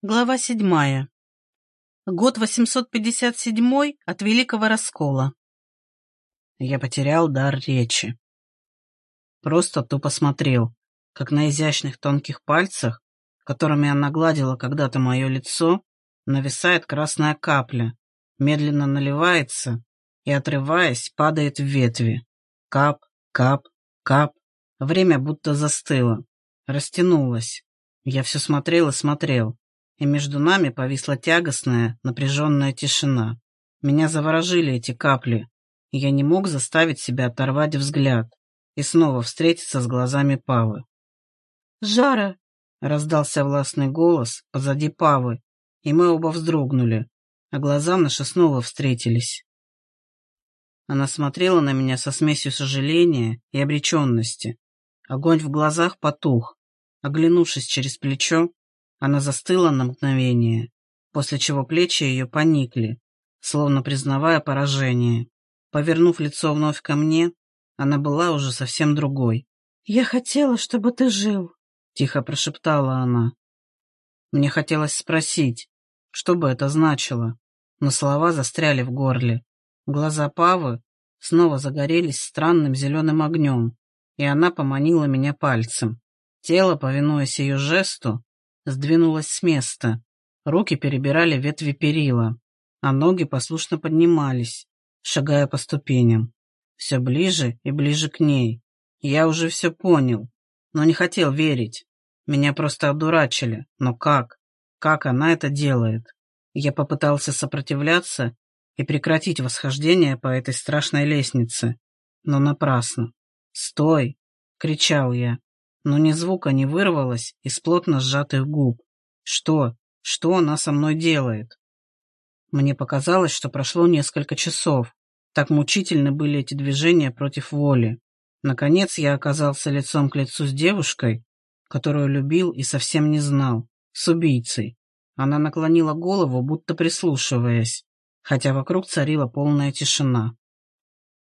Глава седьмая. Год 857 от Великого Раскола. Я потерял дар речи. Просто тупо смотрел, как на изящных тонких пальцах, которыми она гладила когда-то мое лицо, нависает красная капля, медленно наливается и, отрываясь, падает в ветви. Кап, кап, кап. Время будто застыло, растянулось. Я все смотрел и смотрел и между нами повисла тягостная, напряженная тишина. Меня заворожили эти капли, и я не мог заставить себя оторвать взгляд и снова встретиться с глазами Павы. «Жара!» — раздался властный голос позади Павы, и мы оба вздрогнули, а глаза наши снова встретились. Она смотрела на меня со смесью сожаления и обреченности. Огонь в глазах потух. Оглянувшись через плечо, она застыла на мгновение, после чего плечи ее поникли, словно признавая поражение. Повернув лицо вновь ко мне, она была уже совсем другой. «Я хотела, чтобы ты жил», — тихо прошептала она. Мне хотелось спросить, что бы это значило, но слова застряли в горле. Глаза Павы снова загорелись странным зеленым огнем, и она поманила меня пальцем. Тело, повинуясь ее жесту, сдвинулась с места. Руки перебирали ветви перила, а ноги послушно поднимались, шагая по ступеням. Все ближе и ближе к ней. Я уже все понял, но не хотел верить. Меня просто одурачили. Но как? Как она это делает? Я попытался сопротивляться и прекратить восхождение по этой страшной лестнице, но напрасно. «Стой!» — кричал я но ни звука не вырвалось из плотно сжатых губ. Что? Что она со мной делает? Мне показалось, что прошло несколько часов. Так мучительны были эти движения против воли. Наконец я оказался лицом к лицу с девушкой, которую любил и совсем не знал, с убийцей. Она наклонила голову, будто прислушиваясь, хотя вокруг царила полная тишина.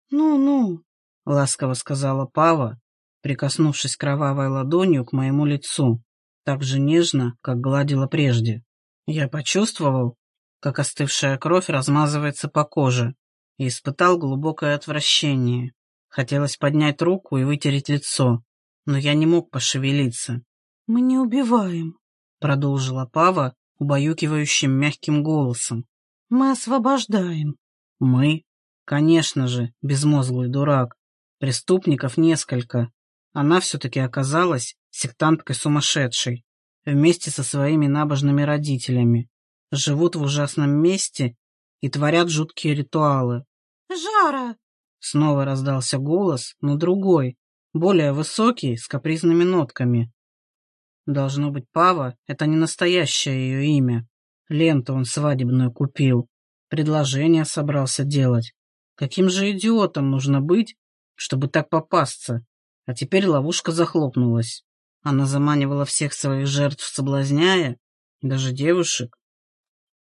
«Ну-ну», — ласково сказала Пава, прикоснувшись кровавой ладонью к моему лицу, так же нежно, как гладила прежде. Я почувствовал, как остывшая кровь размазывается по коже, и испытал глубокое отвращение. Хотелось поднять руку и вытереть лицо, но я не мог пошевелиться. «Мы не убиваем», — продолжила Пава убаюкивающим мягким голосом. «Мы освобождаем». «Мы?» Конечно же, безмозглый дурак. Преступников несколько, она все-таки оказалась сектанткой сумасшедшей, вместе со своими набожными родителями. Живут в ужасном месте и творят жуткие ритуалы. «Жара!» Снова раздался голос, но другой, более высокий, с капризными нотками. Должно быть, Пава — это не настоящее ее имя. Ленту он свадебную купил. Предложение собрался делать. Каким же идиотом нужно быть, чтобы так попасться? А теперь ловушка захлопнулась. Она заманивала всех своих жертв, соблазняя, даже девушек.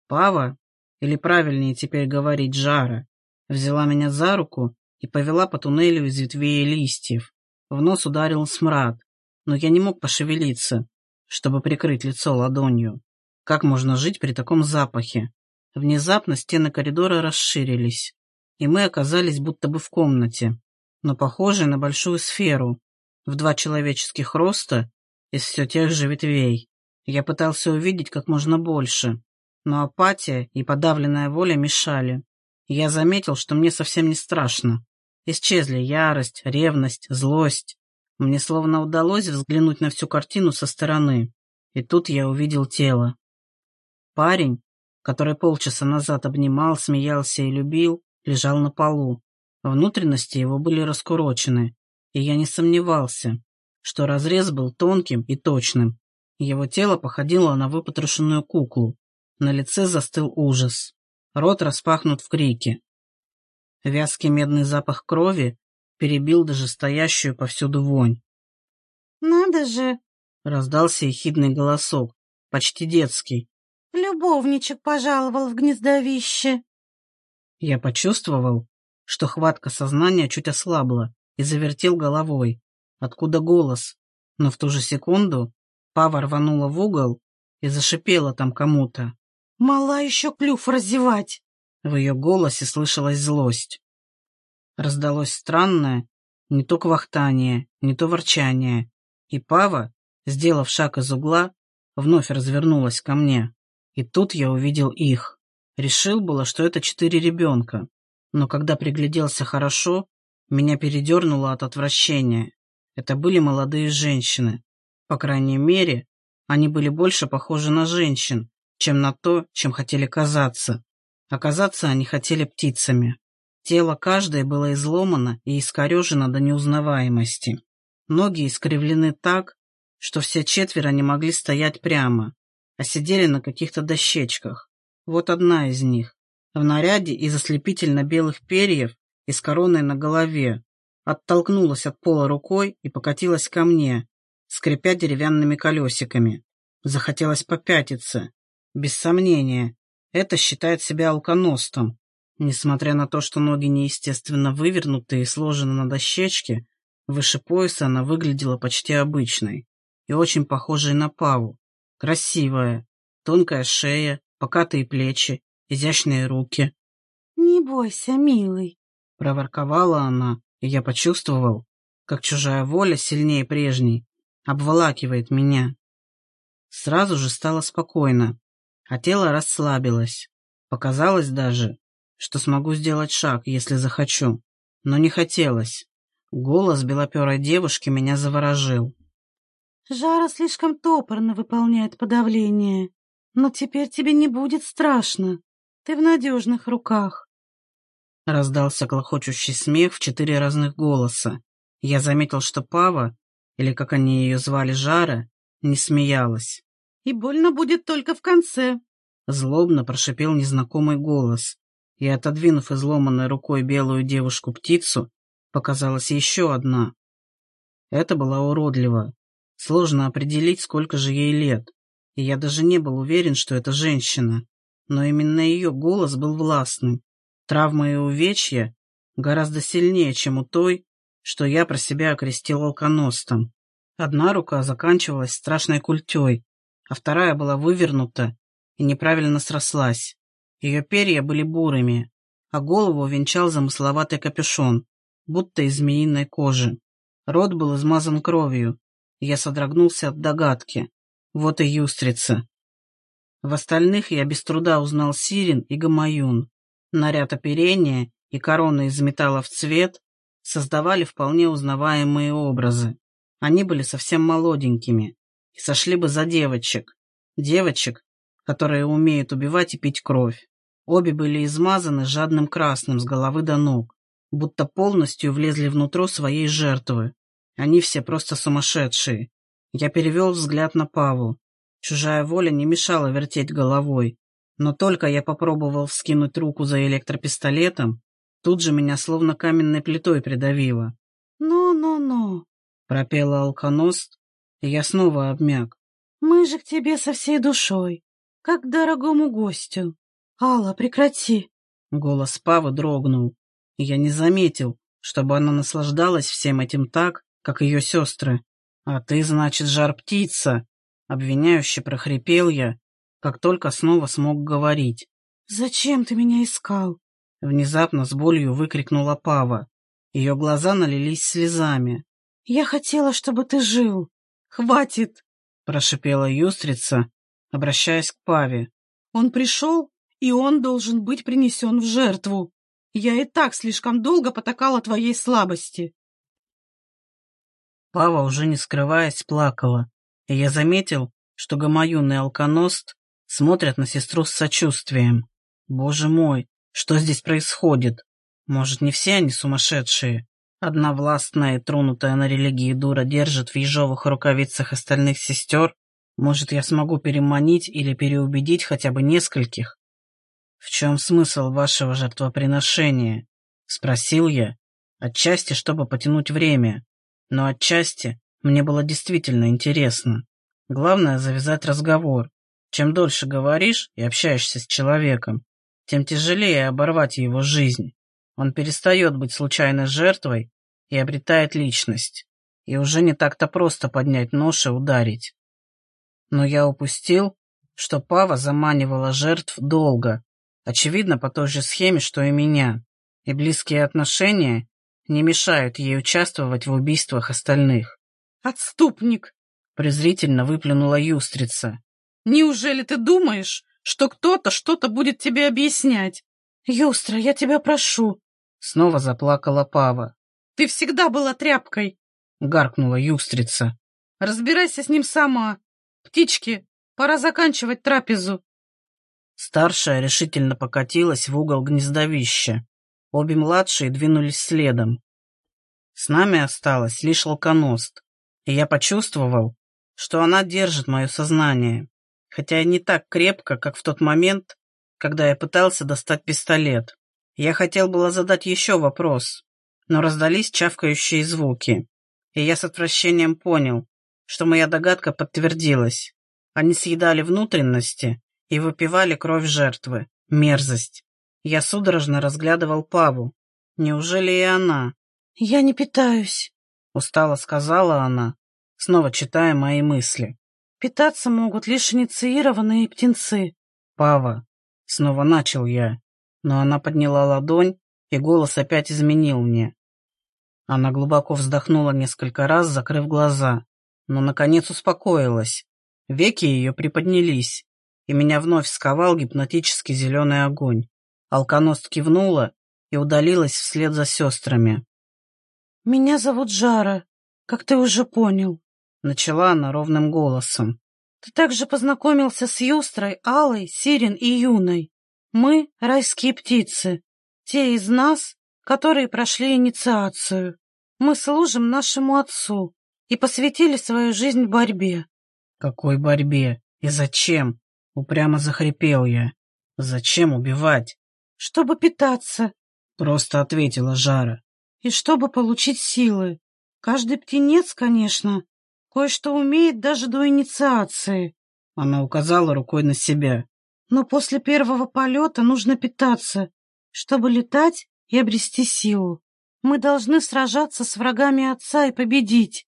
Пава, или правильнее теперь говорить Жара, взяла меня за руку и повела по туннелю из ветвей и листьев. В нос ударил смрад, но я не мог пошевелиться, чтобы прикрыть лицо ладонью. Как можно жить при таком запахе? Внезапно стены коридора расширились, и мы оказались будто бы в комнате но похожей на большую сферу, в два человеческих роста из все тех же ветвей. Я пытался увидеть как можно больше, но апатия и подавленная воля мешали. Я заметил, что мне совсем не страшно. Исчезли ярость, ревность, злость. Мне словно удалось взглянуть на всю картину со стороны. И тут я увидел тело. Парень, который полчаса назад обнимал, смеялся и любил, лежал на полу. Внутренности его были раскурочены, и я не сомневался, что разрез был тонким и точным. Его тело походило на выпотрошенную куклу. На лице застыл ужас. Рот распахнут в крике. Вязкий медный запах крови перебил даже стоящую повсюду вонь. «Надо же!» — раздался ехидный голосок, почти детский. «Любовничек пожаловал в гнездовище!» Я почувствовал, что хватка сознания чуть ослабла и завертел головой. Откуда голос? Но в ту же секунду Пава рванула в угол и зашипела там кому-то. «Мала еще клюв разевать!» В ее голосе слышалась злость. Раздалось странное, не то квахтание, не то ворчание, и Пава, сделав шаг из угла, вновь развернулась ко мне. И тут я увидел их. Решил было, что это четыре ребенка, но когда пригляделся хорошо, меня передернуло от отвращения. Это были молодые женщины. По крайней мере, они были больше похожи на женщин, чем на то, чем хотели казаться. Оказаться они хотели птицами. Тело каждой было изломано и искорежено до неузнаваемости. Ноги искривлены так, что все четверо не могли стоять прямо, а сидели на каких-то дощечках. Вот одна из них, в наряде из ослепительно-белых перьев и с короной на голове, оттолкнулась от пола рукой и покатилась ко мне, скрипя деревянными колесиками. Захотелось попятиться. Без сомнения, это считает себя алконостом. Несмотря на то, что ноги неестественно вывернуты и сложены на дощечке, выше пояса она выглядела почти обычной и очень похожей на Паву. Красивая, тонкая шея, покатые плечи, изящные руки. «Не бойся, милый», — проворковала она, и я почувствовал, как чужая воля сильнее прежней обволакивает меня. Сразу же стало спокойно, а тело расслабилось. Показалось даже, что смогу сделать шаг, если захочу. Но не хотелось. Голос белоперой девушки меня заворожил. «Жара слишком топорно выполняет подавление, но теперь тебе не будет страшно. Ты в надежных руках». Раздался клохочущий смех в четыре разных голоса. Я заметил, что Пава, или как они ее звали, Жара, не смеялась. «И больно будет только в конце», — злобно прошипел незнакомый голос и, отодвинув изломанной рукой белую девушку-птицу, показалась еще одна. Это была уродлива. Сложно определить, сколько же ей лет, и я даже не был уверен, что это женщина. Но именно ее голос был властным. Травмы и увечья гораздо сильнее, чем у той, что я про себя окрестил алконостом. Одна рука заканчивалась страшной культей, а вторая была вывернута и неправильно срослась. Ее перья были бурыми, а голову венчал замысловатый капюшон, будто из змеиной кожи. Рот был измазан кровью, я содрогнулся от догадки. Вот и юстрица. В остальных я без труда узнал Сирин и Гамаюн. Наряд оперения и короны из металла в цвет создавали вполне узнаваемые образы. Они были совсем молоденькими и сошли бы за девочек. Девочек, которые умеют убивать и пить кровь. Обе были измазаны жадным красным с головы до ног, будто полностью влезли внутрь своей жертвы. Они все просто сумасшедшие. Я перевел взгляд на Паву. Чужая воля не мешала вертеть головой, но только я попробовал вскинуть руку за электропистолетом, тут же меня словно каменной плитой придавило. «Ну-ну-ну», — пропела алконост, и я снова обмяк. «Мы же к тебе со всей душой, как к дорогому гостю». «Алла, прекрати!» Голос Павы дрогнул, и я не заметил, чтобы она наслаждалась всем этим так, как ее сестры. «А ты, значит, жар-птица!» Обвиняюще прохрипел я, как только снова смог говорить. «Зачем ты меня искал?» Внезапно с болью выкрикнула Пава. Ее глаза налились слезами. «Я хотела, чтобы ты жил. Хватит!» Прошипела юстрица, обращаясь к Паве. «Он пришел и он должен быть принесен в жертву. Я и так слишком долго потакала твоей слабости. Пава, уже не скрываясь, плакала, и я заметил, что Гамаюн и Алконост смотрят на сестру с сочувствием. Боже мой, что здесь происходит? Может, не все они сумасшедшие? Одна властная и тронутая на религии дура держит в ежовых рукавицах остальных сестер? Может, я смогу переманить или переубедить хотя бы нескольких? «В чем смысл вашего жертвоприношения?» — спросил я, отчасти, чтобы потянуть время, но отчасти мне было действительно интересно. Главное — завязать разговор. Чем дольше говоришь и общаешься с человеком, тем тяжелее оборвать его жизнь. Он перестает быть случайной жертвой и обретает личность. И уже не так-то просто поднять нож и ударить. Но я упустил что Пава заманивала жертв долго, очевидно, по той же схеме, что и меня, и близкие отношения не мешают ей участвовать в убийствах остальных. «Отступник!» — презрительно выплюнула юстрица. «Неужели ты думаешь, что кто-то что-то будет тебе объяснять? Юстра, я тебя прошу!» Снова заплакала Пава. «Ты всегда была тряпкой!» — гаркнула юстрица. «Разбирайся с ним сама! Птички, пора заканчивать трапезу!» Старшая решительно покатилась в угол гнездовища. Обе младшие двинулись следом. С нами осталась лишь алконост, и я почувствовал, что она держит мое сознание, хотя и не так крепко, как в тот момент, когда я пытался достать пистолет. Я хотел было задать еще вопрос, но раздались чавкающие звуки, и я с отвращением понял, что моя догадка подтвердилась. Они съедали внутренности и выпивали кровь жертвы. Мерзость. Я судорожно разглядывал Паву. Неужели и она? «Я не питаюсь», — устало сказала она, снова читая мои мысли. «Питаться могут лишь инициированные птенцы». «Пава», — снова начал я, но она подняла ладонь, и голос опять изменил мне. Она глубоко вздохнула несколько раз, закрыв глаза, но, наконец, успокоилась. Веки ее приподнялись, и меня вновь сковал гипнотический зеленый огонь. Алконост кивнула и удалилась вслед за сестрами. «Меня зовут Жара, как ты уже понял», — начала она ровным голосом. «Ты также познакомился с Юстрой, Алой, Сирин и Юной. Мы — райские птицы, те из нас, которые прошли инициацию. Мы служим нашему отцу и посвятили свою жизнь борьбе». «Какой борьбе? И зачем?» — упрямо захрипел я. «Зачем убивать?» чтобы питаться, — просто ответила Жара. И чтобы получить силы. Каждый птенец, конечно, кое-что умеет даже до инициации. Она указала рукой на себя. Но после первого полета нужно питаться, чтобы летать и обрести силу. Мы должны сражаться с врагами отца и победить.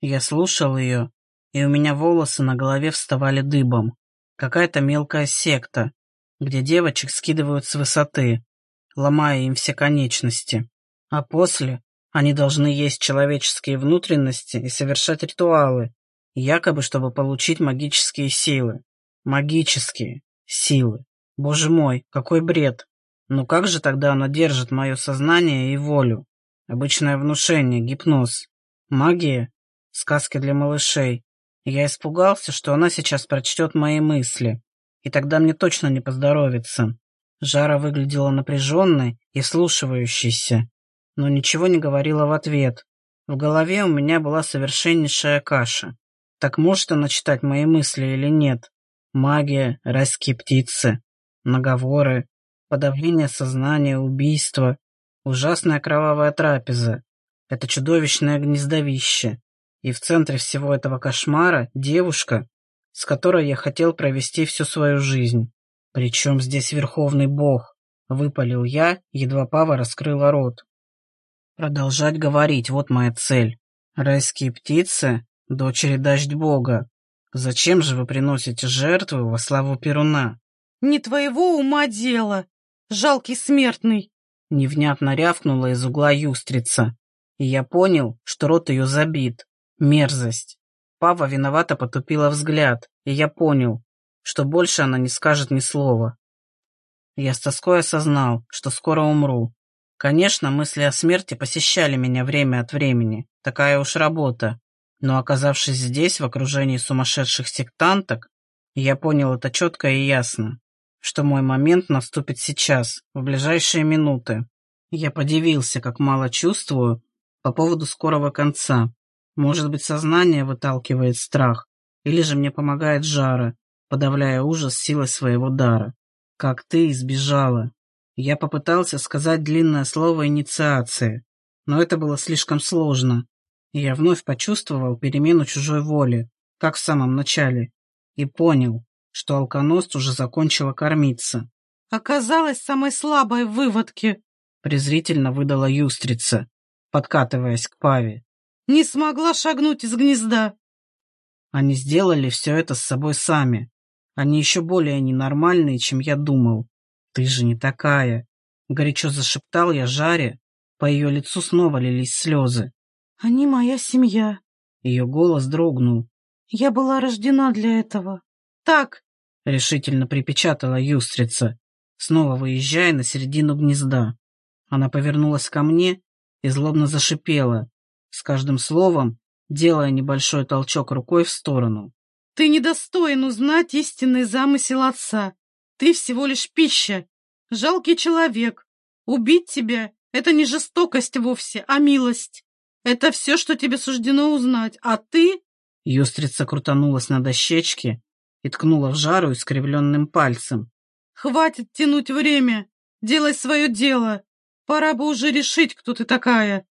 Я слушал ее, и у меня волосы на голове вставали дыбом. Какая-то мелкая секта, где девочек скидывают с высоты, ломая им все конечности. А после они должны есть человеческие внутренности и совершать ритуалы, якобы чтобы получить магические силы. Магические силы. Боже мой, какой бред. Ну как же тогда она держит мое сознание и волю? Обычное внушение, гипноз. Магия? Сказки для малышей. Я испугался, что она сейчас прочтет мои мысли и тогда мне точно не поздоровится. Жара выглядела напряженной и слушающейся, но ничего не говорила в ответ. В голове у меня была совершеннейшая каша. Так может она читать мои мысли или нет? Магия, райские птицы, наговоры, подавление сознания, убийство, ужасная кровавая трапеза. Это чудовищное гнездовище. И в центре всего этого кошмара девушка, с которой я хотел провести всю свою жизнь. Причем здесь Верховный Бог? Выпалил я, едва Пава раскрыла рот. Продолжать говорить, вот моя цель. Райские птицы, дочери дождь Бога. Зачем же вы приносите жертву во славу Перуна? Не твоего ума дело, жалкий смертный. Невнятно рявкнула из угла юстрица. И я понял, что рот ее забит. Мерзость. Пава виновато потупила взгляд, и я понял, что больше она не скажет ни слова. Я с тоской осознал, что скоро умру. Конечно, мысли о смерти посещали меня время от времени, такая уж работа. Но оказавшись здесь, в окружении сумасшедших сектанток, я понял это четко и ясно, что мой момент наступит сейчас, в ближайшие минуты. Я подивился, как мало чувствую по поводу скорого конца. Может быть, сознание выталкивает страх, или же мне помогает жара, подавляя ужас силой своего дара. Как ты избежала. Я попытался сказать длинное слово «инициация», но это было слишком сложно, и я вновь почувствовал перемену чужой воли, как в самом начале, и понял, что алконост уже закончила кормиться. «Оказалась самой слабой в выводке», — презрительно выдала юстрица, подкатываясь к Паве не смогла шагнуть из гнезда. Они сделали все это с собой сами. Они еще более ненормальные, чем я думал. Ты же не такая. Горячо зашептал я Жаре. По ее лицу снова лились слезы. Они моя семья. Ее голос дрогнул. Я была рождена для этого. Так, решительно припечатала юстрица, снова выезжая на середину гнезда. Она повернулась ко мне и злобно зашипела, с каждым словом делая небольшой толчок рукой в сторону. «Ты недостоин узнать истинный замысел отца. Ты всего лишь пища, жалкий человек. Убить тебя — это не жестокость вовсе, а милость. Это все, что тебе суждено узнать, а ты...» Юстрица крутанулась на дощечке и ткнула в жару искривленным пальцем. «Хватит тянуть время! Делай свое дело! Пора бы уже решить, кто ты такая!»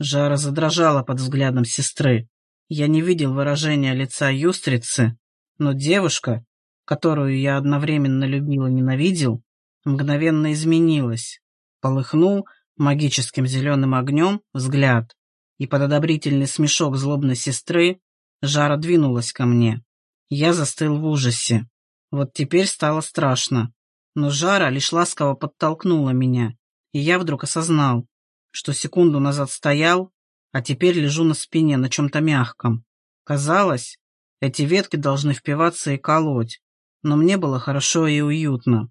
Жара задрожала под взглядом сестры. Я не видел выражения лица юстрицы, но девушка, которую я одновременно любил и ненавидел, мгновенно изменилась. Полыхнул магическим зеленым огнем взгляд, и под одобрительный смешок злобной сестры Жара двинулась ко мне. Я застыл в ужасе. Вот теперь стало страшно. Но Жара лишь ласково подтолкнула меня, и я вдруг осознал, что секунду назад стоял, а теперь лежу на спине на чем-то мягком. Казалось, эти ветки должны впиваться и колоть, но мне было хорошо и уютно.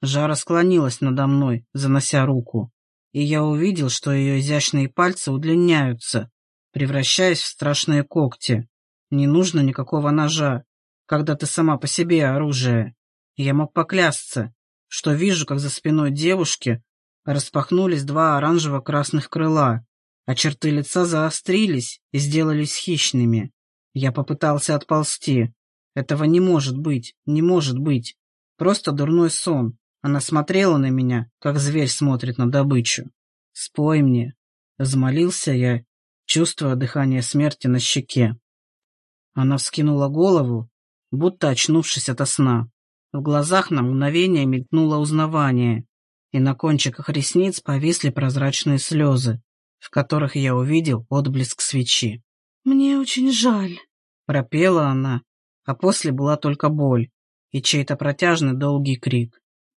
Жара склонилась надо мной, занося руку, и я увидел, что ее изящные пальцы удлиняются, превращаясь в страшные когти. Не нужно никакого ножа, когда ты сама по себе оружие. Я мог поклясться, что вижу, как за спиной девушки распахнулись два оранжево-красных крыла, а черты лица заострились и сделались хищными. Я попытался отползти. Этого не может быть, не может быть. Просто дурной сон. Она смотрела на меня, как зверь смотрит на добычу. «Спой мне», — взмолился я, чувствуя дыхание смерти на щеке. Она вскинула голову, будто очнувшись ото сна. В глазах на мгновение мелькнуло узнавание, и на кончиках ресниц повисли прозрачные слезы, в которых я увидел отблеск свечи. «Мне очень жаль», — пропела она, а после была только боль и чей-то протяжный долгий крик.